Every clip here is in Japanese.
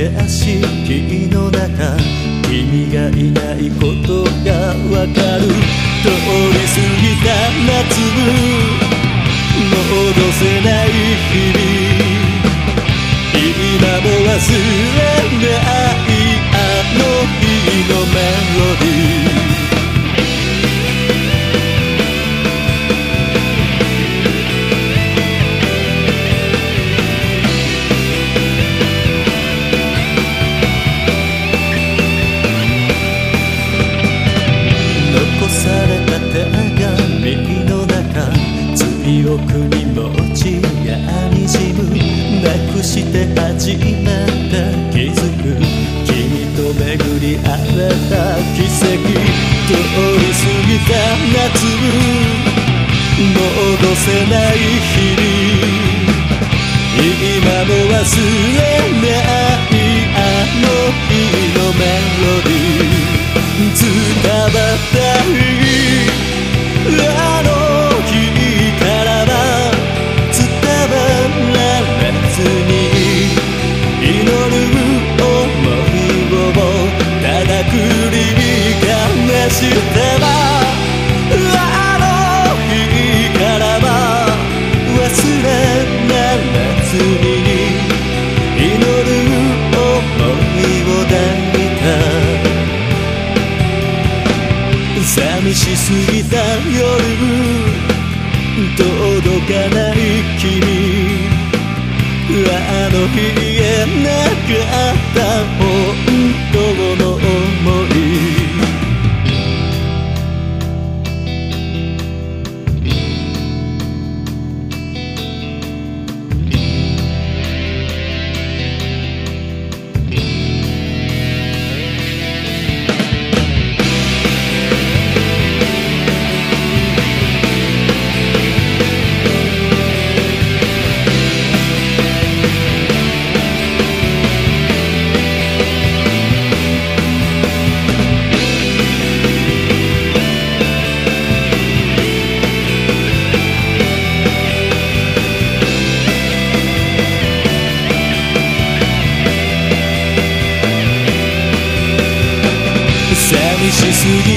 景色の中君がいないことがわかる。通り過ぎた夏戻せない日々。隠して始まった気づく君と巡り合えた奇跡通り過ぎた夏戻せない日々今も忘れないかない君はあの日言えなかったすぎ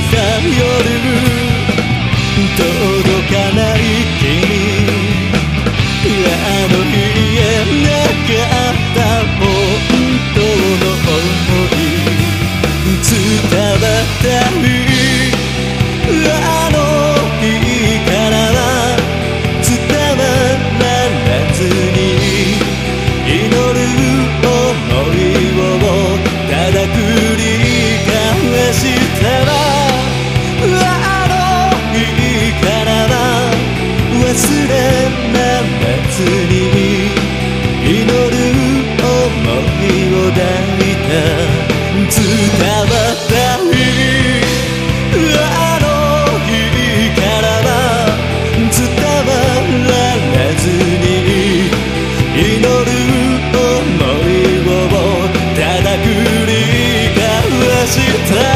te.